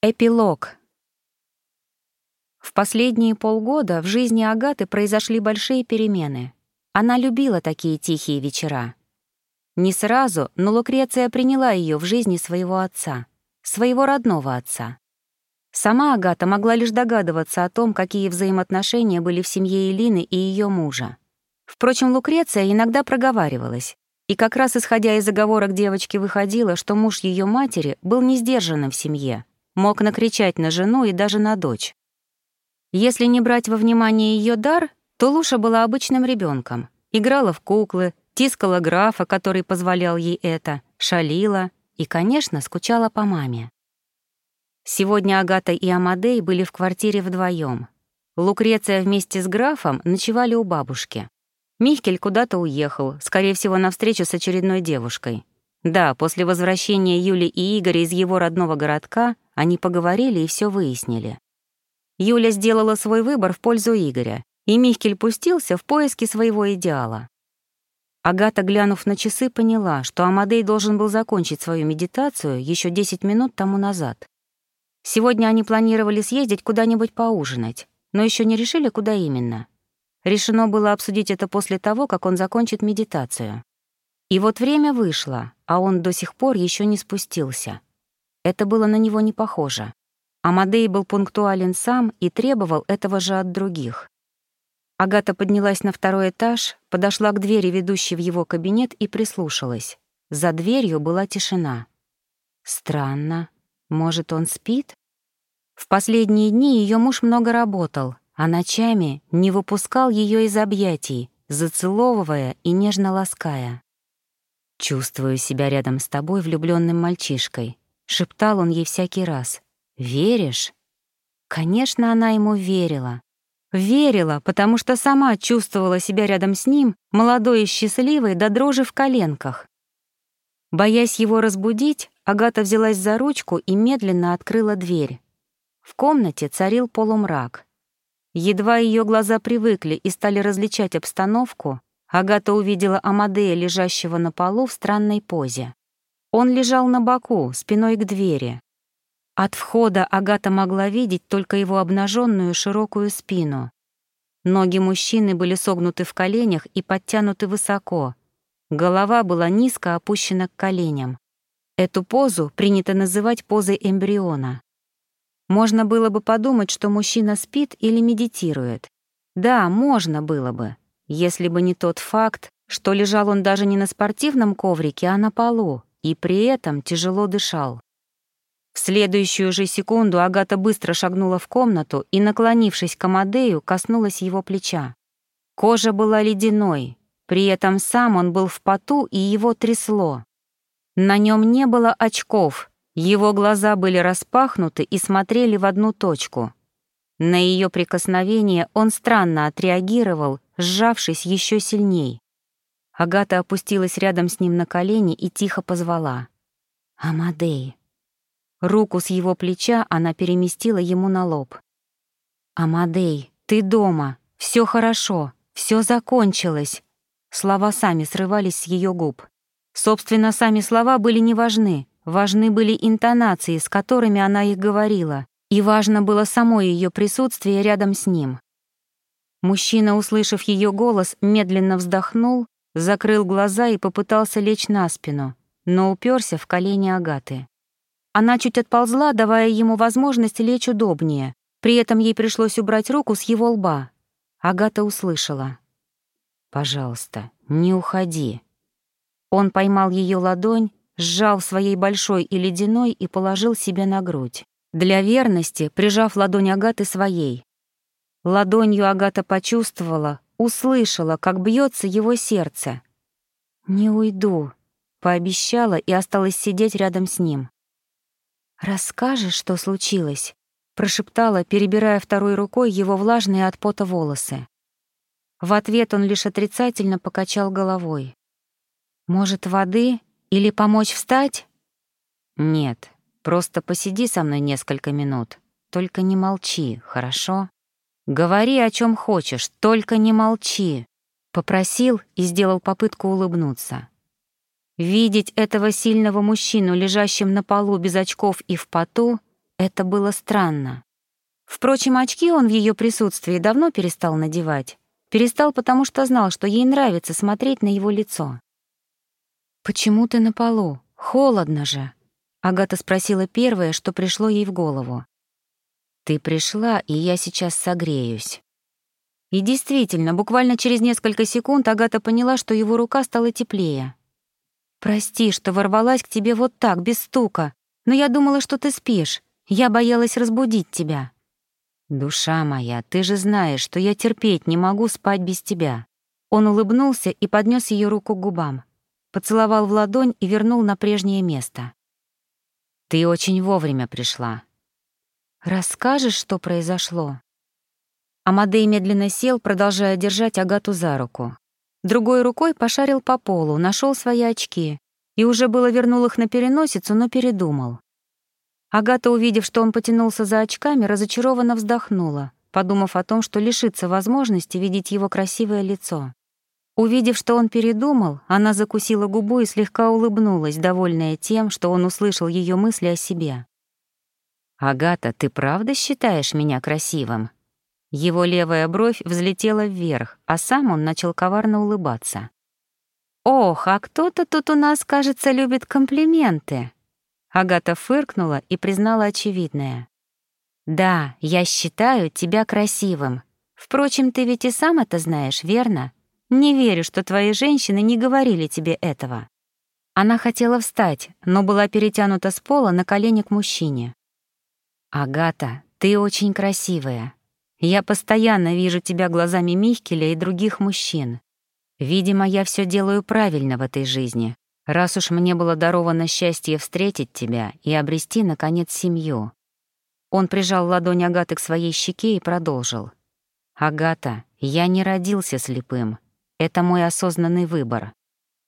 Эпилог. В последние полгода в жизни Агаты произошли большие перемены. Она любила такие тихие вечера. Не сразу, но Лукреция приняла ее в жизни своего отца, своего родного отца. Сама Агата могла лишь догадываться о том, какие взаимоотношения были в семье Элины и ее мужа. Впрочем, Лукреция иногда проговаривалась, и как раз исходя из заговорок девочки выходило, что муж ее матери был не сдержанным в семье, мог накричать на жену и даже на дочь. Если не брать во внимание ее дар, то Луша была обычным ребенком, играла в куклы, тискала графа, который позволял ей это, шалила и, конечно, скучала по маме. Сегодня Агата и Амадей были в квартире вдвоем. Лукреция вместе с графом ночевали у бабушки. Михкель куда-то уехал, скорее всего, на встречу с очередной девушкой. Да, после возвращения Юли и Игоря из его родного городка они поговорили и все выяснили. Юля сделала свой выбор в пользу Игоря, и Михкель пустился в поиски своего идеала. Агата, глянув на часы, поняла, что Амадей должен был закончить свою медитацию еще 10 минут тому назад. Сегодня они планировали съездить куда-нибудь поужинать, но еще не решили, куда именно. Решено было обсудить это после того, как он закончит медитацию. И вот время вышло, а он до сих пор еще не спустился. Это было на него не похоже. Амадей был пунктуален сам и требовал этого же от других. Агата поднялась на второй этаж, подошла к двери, ведущей в его кабинет, и прислушалась. За дверью была тишина. Странно. Может, он спит? В последние дни ее муж много работал, а ночами не выпускал ее из объятий, зацеловывая и нежно лаская. «Чувствую себя рядом с тобой влюбленным мальчишкой», Шептал он ей всякий раз. «Веришь?» Конечно, она ему верила. Верила, потому что сама чувствовала себя рядом с ним, молодой и счастливой, до дрожи в коленках. Боясь его разбудить, Агата взялась за ручку и медленно открыла дверь. В комнате царил полумрак. Едва ее глаза привыкли и стали различать обстановку, Агата увидела Амадея, лежащего на полу в странной позе. Он лежал на боку, спиной к двери. От входа Агата могла видеть только его обнаженную широкую спину. Ноги мужчины были согнуты в коленях и подтянуты высоко. Голова была низко опущена к коленям. Эту позу принято называть позой эмбриона. Можно было бы подумать, что мужчина спит или медитирует. Да, можно было бы, если бы не тот факт, что лежал он даже не на спортивном коврике, а на полу, и при этом тяжело дышал. В следующую же секунду Агата быстро шагнула в комнату и, наклонившись к Амадею, коснулась его плеча. Кожа была ледяной, при этом сам он был в поту и его трясло. На нем не было очков, его глаза были распахнуты и смотрели в одну точку. На ее прикосновение он странно отреагировал, сжавшись еще сильней. Агата опустилась рядом с ним на колени и тихо позвала. «Амадей». Руку с его плеча она переместила ему на лоб. «Амадей, ты дома, все хорошо, все закончилось». Слова сами срывались с ее губ. Собственно, сами слова были не важны, важны были интонации, с которыми она их говорила, и важно было само ее присутствие рядом с ним. Мужчина, услышав ее голос, медленно вздохнул закрыл глаза и попытался лечь на спину, но уперся в колени Агаты. Она чуть отползла, давая ему возможность лечь удобнее. При этом ей пришлось убрать руку с его лба. Агата услышала. «Пожалуйста, не уходи». Он поймал ее ладонь, сжал своей большой и ледяной и положил себе на грудь. Для верности, прижав ладонь Агаты своей. Ладонью Агата почувствовала, услышала, как бьется его сердце. «Не уйду», — пообещала и осталась сидеть рядом с ним. «Расскажешь, что случилось?» — прошептала, перебирая второй рукой его влажные от пота волосы. В ответ он лишь отрицательно покачал головой. «Может, воды или помочь встать?» «Нет, просто посиди со мной несколько минут. Только не молчи, хорошо?» «Говори, о чем хочешь, только не молчи», — попросил и сделал попытку улыбнуться. Видеть этого сильного мужчину, лежащим на полу без очков и в поту, Это было странно. Впрочем, очки он в ее присутствии давно перестал надевать. Перестал, потому что знал, что ей нравится смотреть на его лицо. «Почему ты на полу? Холодно же!» Агата спросила первое, что пришло ей в голову. «Ты пришла, и я сейчас согреюсь». И действительно, буквально через несколько секунд Агата поняла, что его рука стала теплее. «Прости, что ворвалась к тебе вот так, без стука, но я думала, что ты спишь. Я боялась разбудить тебя». «Душа моя, ты же знаешь, что я терпеть не могу спать без тебя». Он улыбнулся и поднес ее руку к губам, поцеловал в ладонь и вернул на прежнее место. «Ты очень вовремя пришла». «Расскажешь, что произошло?» Амадей медленно сел, продолжая держать Агату за руку. Другой рукой пошарил по полу, нашел свои очки и уже было вернул их на переносицу, но передумал. Агата, увидев, что он потянулся за очками, разочарованно вздохнула, подумав о том, что лишится возможности видеть его красивое лицо. Увидев, что он передумал, она закусила губу и слегка улыбнулась, довольная тем, что он услышал ее мысли о себе. «Агата, ты правда считаешь меня красивым?» Его левая бровь взлетела вверх, а сам он начал коварно улыбаться. «Ох, а кто-то тут у нас, кажется, любит комплименты!» Агата фыркнула и признала очевидное. «Да, я считаю тебя красивым. Впрочем, ты ведь и сам это знаешь, верно? Не верю, что твои женщины не говорили тебе этого». Она хотела встать, но была перетянута с пола на колени к мужчине. «Агата, ты очень красивая. Я постоянно вижу тебя глазами Михкеля и других мужчин. Видимо, я все делаю правильно в этой жизни, раз уж мне было даровано счастье встретить тебя и обрести, наконец, семью». Он прижал ладонь Агаты к своей щеке и продолжил. «Агата, я не родился слепым. Это мой осознанный выбор.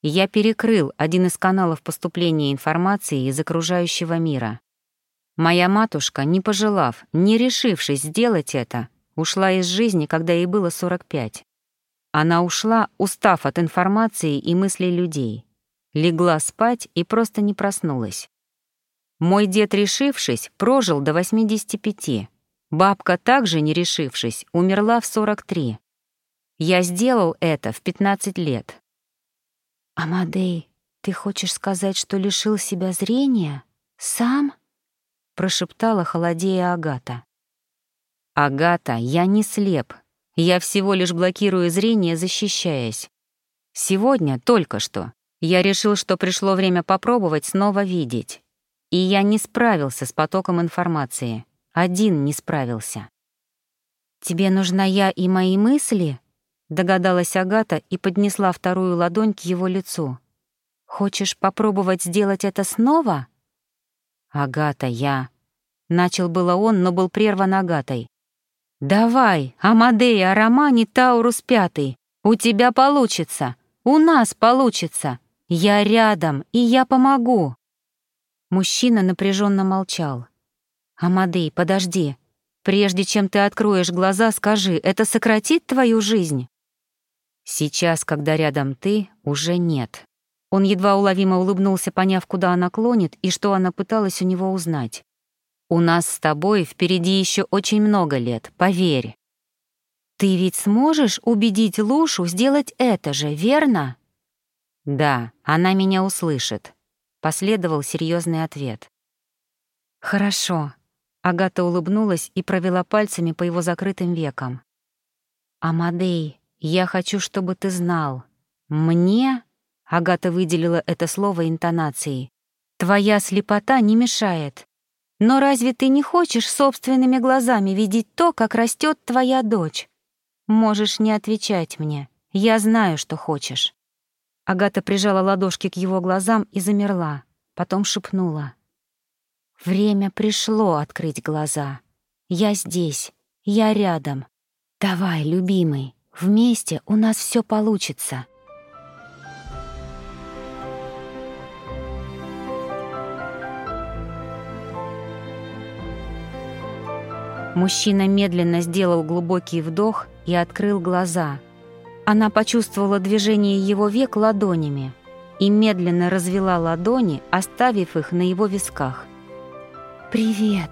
Я перекрыл один из каналов поступления информации из окружающего мира. Моя матушка, не пожелав, не решившись сделать это, ушла из жизни, когда ей было 45. Она ушла, устав от информации и мыслей людей. Легла спать и просто не проснулась. Мой дед, решившись, прожил до 85. Бабка, также не решившись, умерла в 43. Я сделал это в 15 лет. «Амадей, ты хочешь сказать, что лишил себя зрения? Сам?» — прошептала холодея Агата. «Агата, я не слеп. Я всего лишь блокирую зрение, защищаясь. Сегодня, только что, я решил, что пришло время попробовать снова видеть. И я не справился с потоком информации. Один не справился. «Тебе нужна я и мои мысли?» — догадалась Агата и поднесла вторую ладонь к его лицу. «Хочешь попробовать сделать это снова?» «Агата, я...» — начал было он, но был прерван Агатой. «Давай, Амадей, о романе Таурус Пятый. У тебя получится. У нас получится. Я рядом, и я помогу». Мужчина напряженно молчал. «Амадей, подожди. Прежде чем ты откроешь глаза, скажи, это сократит твою жизнь?» «Сейчас, когда рядом ты, уже нет». Он едва уловимо улыбнулся, поняв, куда она клонит и что она пыталась у него узнать. У нас с тобой впереди еще очень много лет, поверь. Ты ведь сможешь убедить Лушу сделать это же, верно? Да, она меня услышит. Последовал серьезный ответ. Хорошо. Агата улыбнулась и провела пальцами по его закрытым векам. Амадей, я хочу, чтобы ты знал. Мне, Агата выделила это слово интонацией, твоя слепота не мешает. Но разве ты не хочешь собственными глазами видеть то, как растет твоя дочь? Можешь не отвечать мне. Я знаю, что хочешь». Агата прижала ладошки к его глазам и замерла, потом шепнула. «Время пришло открыть глаза. Я здесь, я рядом. Давай, любимый, вместе у нас все получится». Мужчина медленно сделал глубокий вдох и открыл глаза. Она почувствовала движение его век ладонями и медленно развела ладони, оставив их на его висках. «Привет!»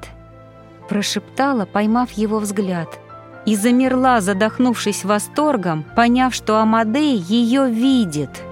прошептала, поймав его взгляд, и замерла, задохнувшись восторгом, поняв, что Амадей ее видит —